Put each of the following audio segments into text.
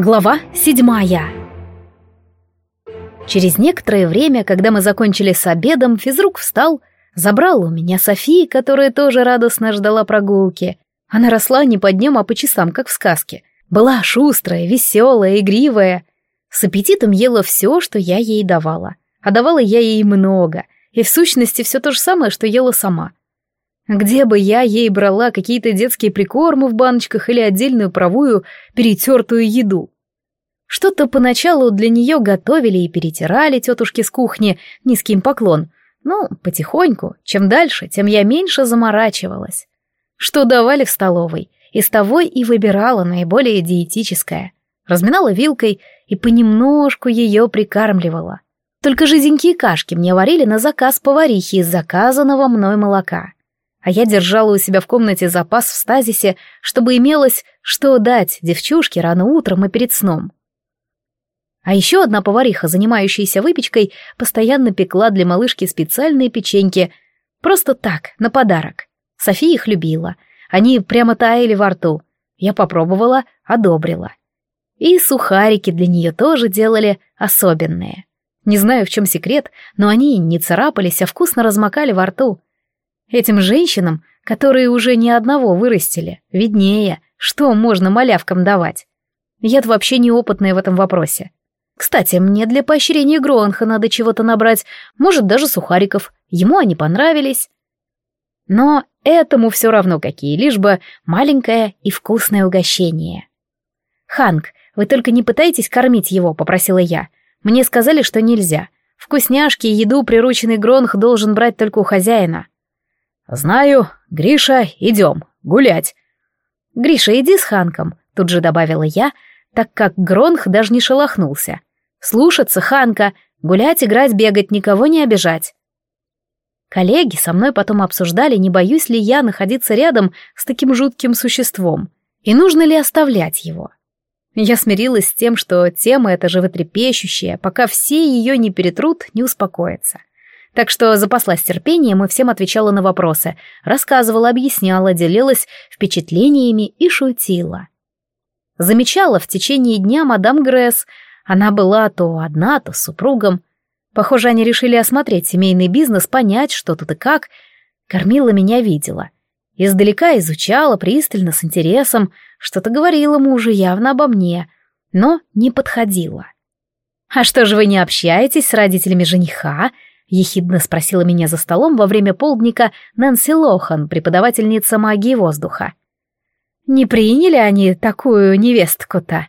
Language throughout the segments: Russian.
Глава седьмая Через некоторое время, когда мы закончили с обедом, физрук встал, забрал у меня Софии, которая тоже радостно ждала прогулки. Она росла не по дням, а по часам, как в сказке. Была шустрая, веселая, игривая. С аппетитом ела все, что я ей давала. А давала я ей много, и в сущности все то же самое, что ела сама. Где бы я ей брала какие-то детские прикормы в баночках или отдельную правую перетертую еду? Что-то поначалу для нее готовили и перетирали тетушки с кухни, низкий им поклон. Ну, потихоньку, чем дальше, тем я меньше заморачивалась. Что давали в столовой, из того и выбирала наиболее диетическое. Разминала вилкой и понемножку ее прикармливала. Только жиденькие кашки мне варили на заказ поварихи из заказанного мной молока а я держала у себя в комнате запас в стазисе, чтобы имелось что дать девчушке рано утром и перед сном. А еще одна повариха, занимающаяся выпечкой, постоянно пекла для малышки специальные печеньки, просто так, на подарок. София их любила, они прямо таяли во рту. Я попробовала, одобрила. И сухарики для нее тоже делали особенные. Не знаю, в чем секрет, но они не царапались, а вкусно размокали во рту. Этим женщинам, которые уже ни одного вырастили, виднее, что можно малявкам давать. Я-то вообще неопытная в этом вопросе. Кстати, мне для поощрения Гроанха надо чего-то набрать, может, даже сухариков. Ему они понравились. Но этому все равно какие, лишь бы маленькое и вкусное угощение. «Ханк, вы только не пытайтесь кормить его», — попросила я. «Мне сказали, что нельзя. Вкусняшки и еду прирученный Гронх должен брать только у хозяина». «Знаю. Гриша, идем. Гулять». «Гриша, иди с Ханком», — тут же добавила я, так как Гронх даже не шелохнулся. «Слушаться Ханка, гулять, играть, бегать, никого не обижать». Коллеги со мной потом обсуждали, не боюсь ли я находиться рядом с таким жутким существом, и нужно ли оставлять его. Я смирилась с тем, что тема эта животрепещущая, пока все ее не перетрут, не успокоится. Так что запаслась терпением и всем отвечала на вопросы, рассказывала, объясняла, делилась впечатлениями и шутила. Замечала в течение дня мадам Гресс. Она была то одна, то с супругом. Похоже, они решили осмотреть семейный бизнес, понять, что тут и как. Кормила меня, видела. Издалека изучала, пристально, с интересом. Что-то говорила мужу явно обо мне, но не подходила. «А что же вы не общаетесь с родителями жениха?» — ехидно спросила меня за столом во время полдника Нэнси Лохан, преподавательница магии воздуха. «Не приняли они такую невестку-то?»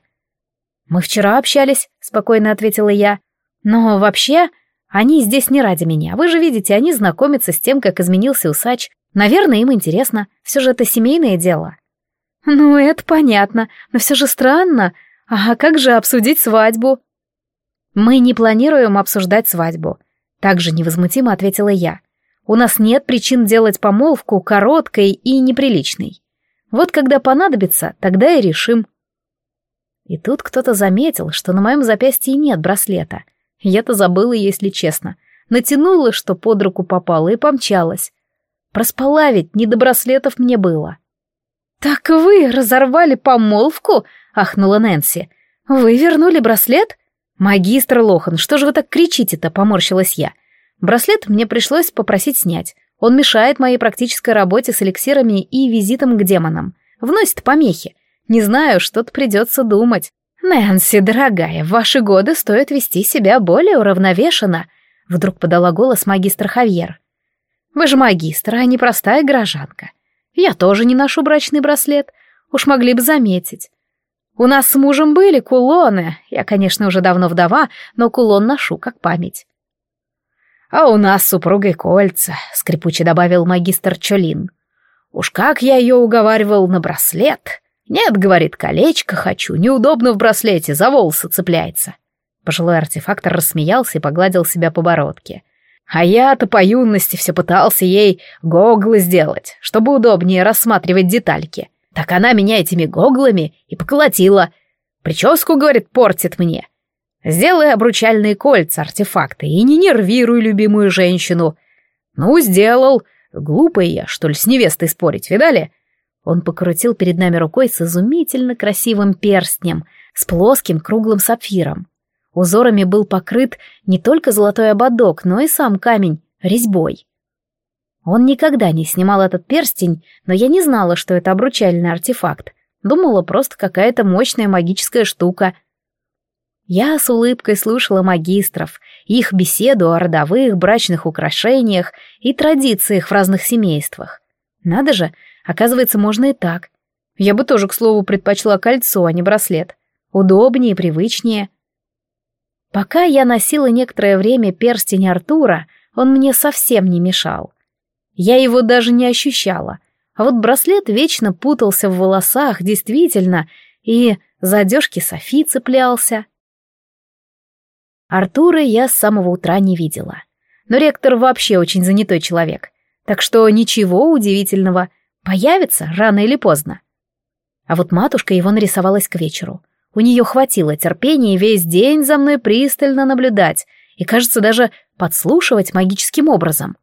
«Мы вчера общались», — спокойно ответила я. «Но вообще, они здесь не ради меня. Вы же видите, они знакомятся с тем, как изменился усач. Наверное, им интересно. Все же это семейное дело». «Ну, это понятно, но все же странно. А как же обсудить свадьбу?» «Мы не планируем обсуждать свадьбу. Также невозмутимо ответила я. У нас нет причин делать помолвку короткой и неприличной. Вот когда понадобится, тогда и решим. И тут кто-то заметил, что на моем запястье нет браслета. Я-то забыла, если честно. Натянула, что под руку попало, и помчалась. Проспала ведь, не до браслетов мне было. «Так вы разорвали помолвку?» — ахнула Нэнси. «Вы вернули браслет?» «Магистр Лохан, что же вы так кричите-то?» — поморщилась я. Браслет мне пришлось попросить снять. Он мешает моей практической работе с эликсирами и визитом к демонам. Вносит помехи. Не знаю, что-то придется думать. «Нэнси, дорогая, в ваши годы стоит вести себя более уравновешенно», — вдруг подала голос магистр Хавьер. «Вы же магистр, а не простая горожанка. Я тоже не ношу брачный браслет. Уж могли бы заметить. У нас с мужем были кулоны. Я, конечно, уже давно вдова, но кулон ношу как память. А у нас супругой кольца, скрипуче добавил магистр Чолин. Уж как я ее уговаривал на браслет. Нет, говорит, колечко хочу, неудобно в браслете, за волосы цепляется. Пожилой артефактор рассмеялся и погладил себя по бородке. А я-то по юности все пытался ей гоглы сделать, чтобы удобнее рассматривать детальки. Так она меня этими гоглами и поколотила. Прическу, говорит, портит мне. Сделай обручальные кольца, артефакты, и не нервируй любимую женщину. Ну, сделал. Глупый я, что ли, с невестой спорить, видали? Он покрутил перед нами рукой с изумительно красивым перстнем, с плоским круглым сапфиром. Узорами был покрыт не только золотой ободок, но и сам камень резьбой. Он никогда не снимал этот перстень, но я не знала, что это обручальный артефакт. Думала, просто какая-то мощная магическая штука. Я с улыбкой слушала магистров, их беседу о родовых, брачных украшениях и традициях в разных семействах. Надо же, оказывается, можно и так. Я бы тоже, к слову, предпочла кольцо, а не браслет. Удобнее привычнее. Пока я носила некоторое время перстень Артура, он мне совсем не мешал. Я его даже не ощущала. А вот браслет вечно путался в волосах, действительно, и за одежки Софи цеплялся. Артура я с самого утра не видела. Но ректор вообще очень занятой человек. Так что ничего удивительного. Появится рано или поздно. А вот матушка его нарисовалась к вечеру. У нее хватило терпения весь день за мной пристально наблюдать и, кажется, даже подслушивать магическим образом.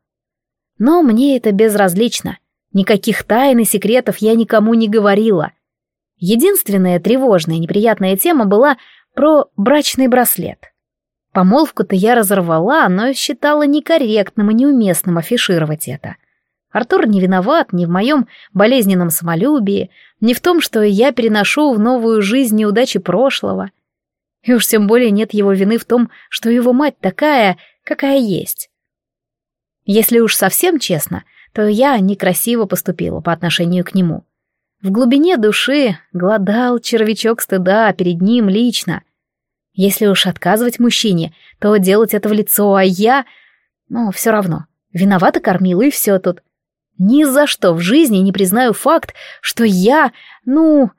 Но мне это безразлично. Никаких тайн и секретов я никому не говорила. Единственная тревожная неприятная тема была про брачный браслет. Помолвку-то я разорвала, но считала некорректным и неуместным афишировать это. Артур не виноват ни в моем болезненном самолюбии, ни в том, что я переношу в новую жизнь неудачи прошлого. И уж тем более нет его вины в том, что его мать такая, какая есть. Если уж совсем честно, то я некрасиво поступила по отношению к нему. В глубине души гладал червячок стыда перед ним лично. Если уж отказывать мужчине, то делать это в лицо, а я... Ну, все равно. Виновата кормила, и все тут. Ни за что в жизни не признаю факт, что я... Ну...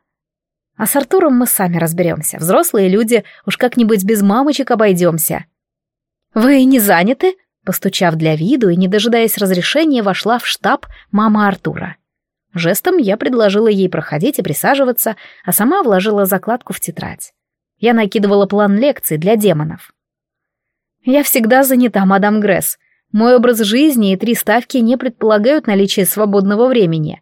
А с Артуром мы сами разберемся. Взрослые люди, уж как-нибудь без мамочек обойдемся. «Вы не заняты?» Постучав для виду и не дожидаясь разрешения, вошла в штаб мама Артура. Жестом я предложила ей проходить и присаживаться, а сама вложила закладку в тетрадь. Я накидывала план лекций для демонов. «Я всегда занята, мадам Гресс. Мой образ жизни и три ставки не предполагают наличие свободного времени».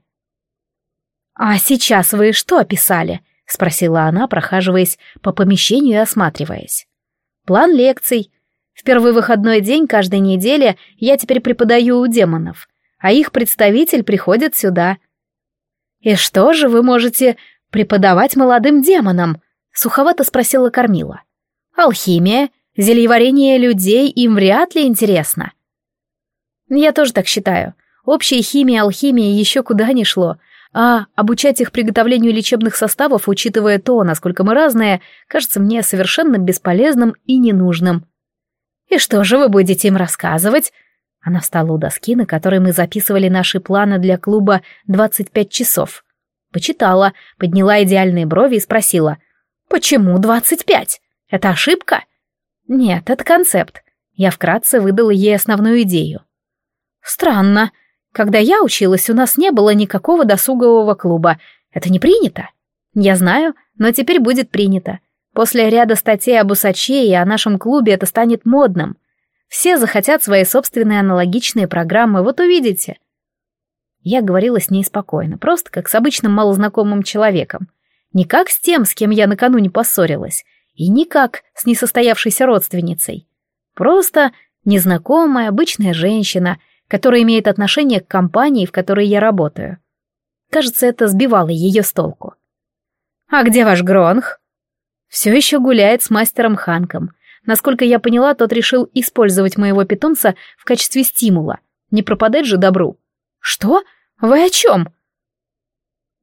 «А сейчас вы что описали?» — спросила она, прохаживаясь по помещению и осматриваясь. «План лекций, в первый выходной день каждой недели я теперь преподаю у демонов, а их представитель приходит сюда. «И что же вы можете преподавать молодым демонам?» — суховато спросила Кормила. «Алхимия, зельеварение людей им вряд ли интересно». «Я тоже так считаю. Общая химия, алхимия еще куда ни шло, а обучать их приготовлению лечебных составов, учитывая то, насколько мы разные, кажется мне совершенно бесполезным и ненужным». «И что же вы будете им рассказывать?» Она встала у доски, на которой мы записывали наши планы для клуба «25 часов». Почитала, подняла идеальные брови и спросила. «Почему 25? Это ошибка?» «Нет, это концепт». Я вкратце выдала ей основную идею. «Странно. Когда я училась, у нас не было никакого досугового клуба. Это не принято?» «Я знаю, но теперь будет принято. После ряда статей об усаче и о нашем клубе это станет модным. Все захотят свои собственные аналогичные программы, вот увидите. Я говорила с ней спокойно, просто как с обычным малознакомым человеком. Не как с тем, с кем я накануне поссорилась, и не как с несостоявшейся родственницей. Просто незнакомая, обычная женщина, которая имеет отношение к компании, в которой я работаю. Кажется, это сбивало ее с толку. «А где ваш Гронх?» Все еще гуляет с мастером Ханком. Насколько я поняла, тот решил использовать моего питомца в качестве стимула. Не пропадать же добру. Что? Вы о чем?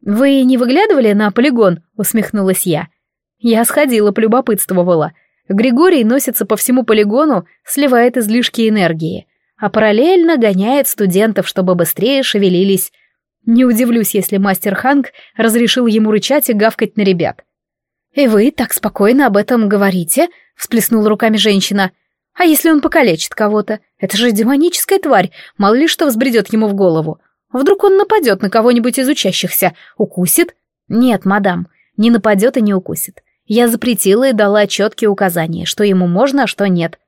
Вы не выглядывали на полигон? Усмехнулась я. Я сходила, полюбопытствовала. Григорий носится по всему полигону, сливает излишки энергии, а параллельно гоняет студентов, чтобы быстрее шевелились. Не удивлюсь, если мастер Ханк разрешил ему рычать и гавкать на ребят. «И вы так спокойно об этом говорите?» — всплеснула руками женщина. «А если он покалечит кого-то? Это же демоническая тварь, мало ли что взбредет ему в голову. Вдруг он нападет на кого-нибудь из учащихся, укусит?» «Нет, мадам, не нападет и не укусит. Я запретила и дала четкие указания, что ему можно, а что нет».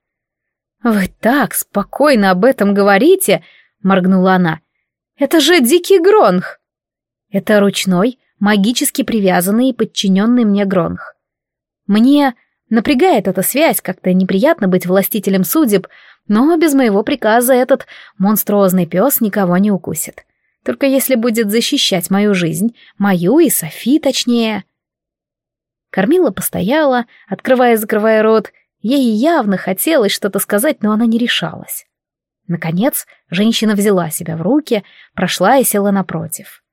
«Вы так спокойно об этом говорите!» — моргнула она. «Это же дикий гронх!» «Это ручной, магически привязанный и подчиненный мне Гронх. Мне напрягает эта связь, как-то неприятно быть властителем судеб, но без моего приказа этот монструозный пес никого не укусит. Только если будет защищать мою жизнь, мою и Софи точнее. Кормила постояла, открывая и закрывая рот. Ей явно хотелось что-то сказать, но она не решалась. Наконец, женщина взяла себя в руки, прошла и села напротив.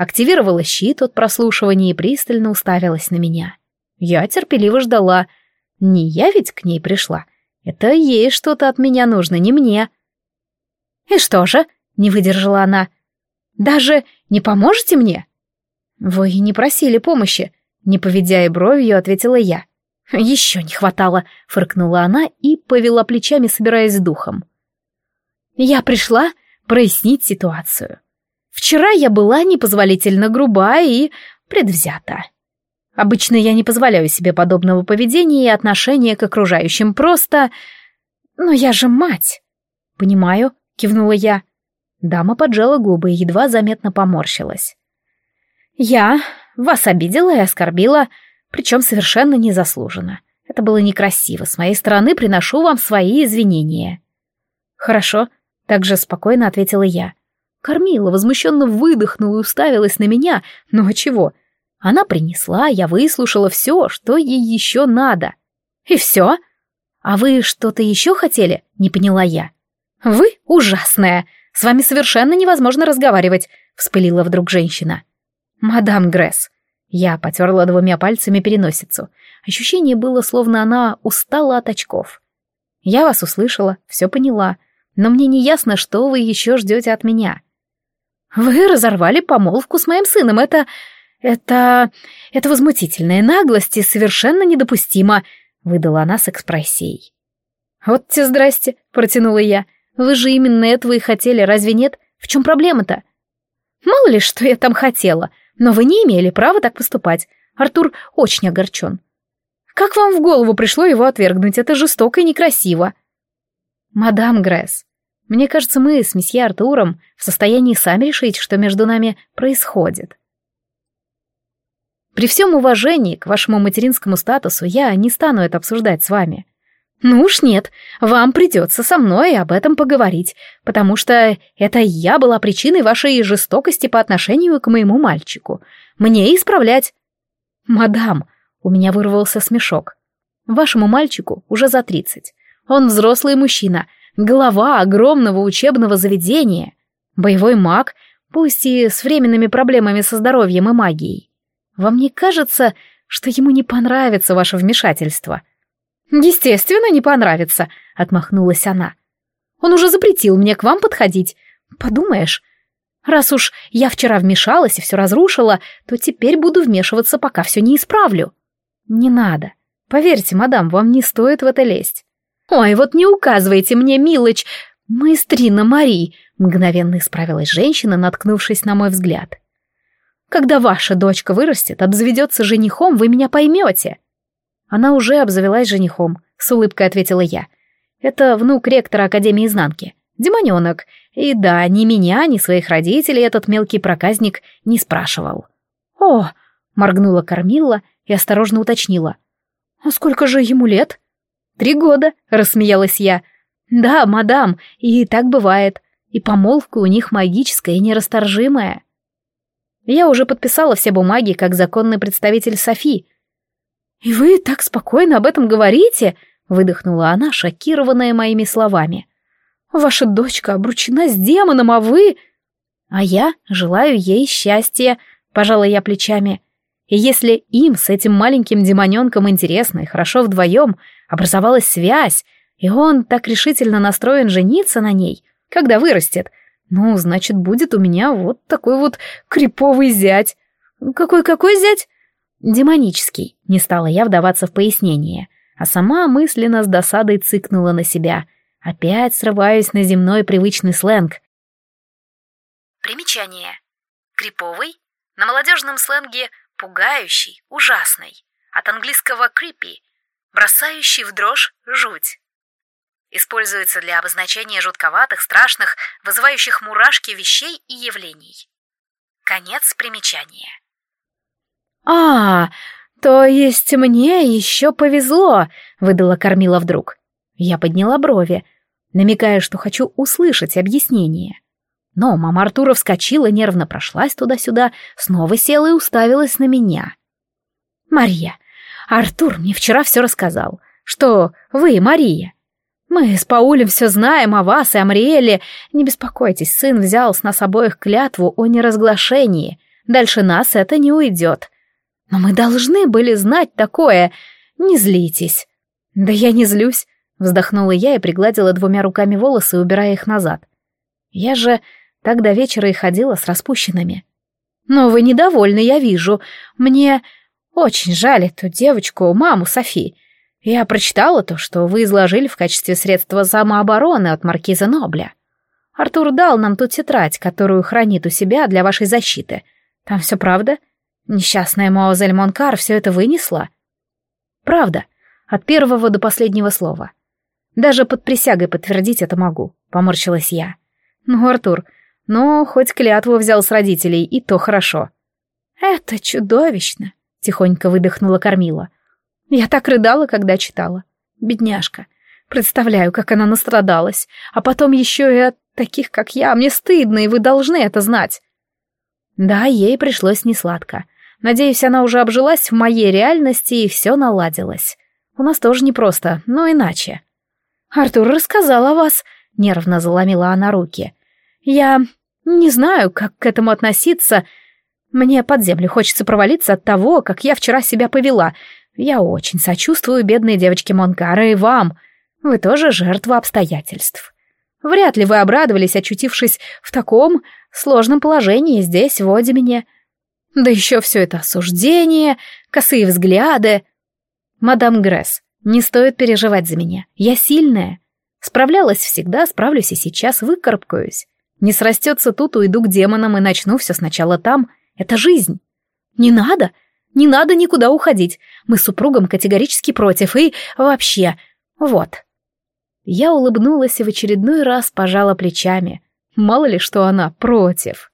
Активировала щит от прослушивания и пристально уставилась на меня. Я терпеливо ждала. Не я ведь к ней пришла. Это ей что-то от меня нужно, не мне. «И что же?» — не выдержала она. «Даже не поможете мне?» «Вы не просили помощи», — не поведя и бровью, ответила я. «Еще не хватало», — фыркнула она и повела плечами, собираясь с духом. «Я пришла прояснить ситуацию. Вчера я была непозволительно груба и предвзята. Обычно я не позволяю себе подобного поведения и отношения к окружающим, просто... Но я же мать!» «Понимаю», — кивнула я. Дама поджала губы и едва заметно поморщилась. «Я вас обидела и оскорбила, причем совершенно незаслуженно. Это было некрасиво. С моей стороны приношу вам свои извинения». «Хорошо», — также спокойно ответила я. Кормила, возмущенно выдохнула и уставилась на меня. Ну а чего? Она принесла, я выслушала все, что ей еще надо. И все? А вы что-то еще хотели? Не поняла я. Вы ужасная. С вами совершенно невозможно разговаривать, вспылила вдруг женщина. Мадам Гресс. Я потерла двумя пальцами переносицу. Ощущение было, словно она устала от очков. Я вас услышала, все поняла, но мне не ясно, что вы еще ждете от меня. Вы разорвали помолвку с моим сыном. Это... это... это возмутительная наглость и совершенно недопустимо», — выдала она с экспрессией. «Вот те здрасте», — протянула я. «Вы же именно этого и хотели, разве нет? В чем проблема-то?» «Мало ли, что я там хотела, но вы не имели права так поступать. Артур очень огорчен. Как вам в голову пришло его отвергнуть? Это жестоко и некрасиво». «Мадам Гресс, мне кажется, мы с месье Артуром в состоянии сами решить, что между нами происходит. При всем уважении к вашему материнскому статусу я не стану это обсуждать с вами. Ну уж нет, вам придется со мной об этом поговорить, потому что это я была причиной вашей жестокости по отношению к моему мальчику. Мне исправлять. Мадам, у меня вырвался смешок. Вашему мальчику уже за тридцать. Он взрослый мужчина — глава огромного учебного заведения, боевой маг, пусть и с временными проблемами со здоровьем и магией. Вам не кажется, что ему не понравится ваше вмешательство? Естественно, не понравится, отмахнулась она. Он уже запретил мне к вам подходить. Подумаешь, раз уж я вчера вмешалась и все разрушила, то теперь буду вмешиваться, пока все не исправлю. Не надо. Поверьте, мадам, вам не стоит в это лезть. «Ой, вот не указывайте мне, Милоч, маэстрина Мари!» Мгновенно исправилась женщина, наткнувшись на мой взгляд. «Когда ваша дочка вырастет, обзаведется женихом, вы меня поймете!» Она уже обзавелась женихом, с улыбкой ответила я. Это внук ректора Академии Изнанки, демоненок. И да, ни меня, ни своих родителей этот мелкий проказник не спрашивал. «О!» — моргнула Кормила и осторожно уточнила. «А сколько же ему лет?» «Три года», — рассмеялась я. «Да, мадам, и так бывает. И помолвка у них магическая и нерасторжимая». Я уже подписала все бумаги как законный представитель Софи. «И вы так спокойно об этом говорите?» — выдохнула она, шокированная моими словами. «Ваша дочка обручена с демоном, а вы...» «А я желаю ей счастья», — пожала я плечами. «И если им с этим маленьким демоненком интересно и хорошо вдвоем, Образовалась связь, и он так решительно настроен жениться на ней, когда вырастет. Ну, значит, будет у меня вот такой вот криповый зять. Какой-какой зять? Демонический. Не стала я вдаваться в пояснение, а сама мысленно с досадой цыкнула на себя. Опять срываюсь на земной привычный сленг. Примечание. Криповый на молодежном сленге пугающий, ужасный. От английского creepy бросающий в дрожь жуть. Используется для обозначения жутковатых, страшных, вызывающих мурашки вещей и явлений. Конец примечания. А, «То есть мне еще повезло», — выдала Кормила вдруг. Я подняла брови, намекая, что хочу услышать объяснение. Но мама Артура вскочила, нервно прошлась туда-сюда, снова села и уставилась на меня. «Мария, Артур мне вчера все рассказал, что вы, Мария. Мы с Паулем все знаем о вас и о Мриэле. Не беспокойтесь, сын взял с нас обоих клятву о неразглашении. Дальше нас это не уйдет. Но мы должны были знать такое. Не злитесь». «Да я не злюсь», — вздохнула я и пригладила двумя руками волосы, убирая их назад. «Я же так до вечера и ходила с распущенными. Но вы недовольны, я вижу. Мне очень жаль эту девочку, маму Софи. Я прочитала то, что вы изложили в качестве средства самообороны от маркиза Нобля. Артур дал нам ту тетрадь, которую хранит у себя для вашей защиты. Там все правда? Несчастная Маузель Монкар все это вынесла? Правда, от первого до последнего слова. Даже под присягой подтвердить это могу, поморщилась я. Ну, Артур, но хоть клятву взял с родителей, и то хорошо. «Это чудовищно!» — тихонько выдохнула Кормила. «Я так рыдала, когда читала. Бедняжка. Представляю, как она настрадалась. А потом еще и от таких, как я. Мне стыдно, и вы должны это знать». Да, ей пришлось несладко. Надеюсь, она уже обжилась в моей реальности, и все наладилось. У нас тоже непросто, но иначе. «Артур рассказал о вас», — нервно заломила она руки. «Я не знаю, как к этому относиться. Мне под землю хочется провалиться от того, как я вчера себя повела. Я очень сочувствую бедной девочке Монкара и вам. Вы тоже жертва обстоятельств. Вряд ли вы обрадовались, очутившись в таком сложном положении здесь, в Одимене. Да еще все это осуждение, косые взгляды. Мадам Гресс, не стоит переживать за меня. Я сильная. Справлялась всегда, справлюсь и сейчас, выкарабкаюсь. Не срастется тут, уйду к демонам и начну все сначала там. Это жизнь. Не надо, не надо никуда уходить. Мы с супругом категорически против и вообще... Вот. Я улыбнулась и в очередной раз пожала плечами. Мало ли, что она против.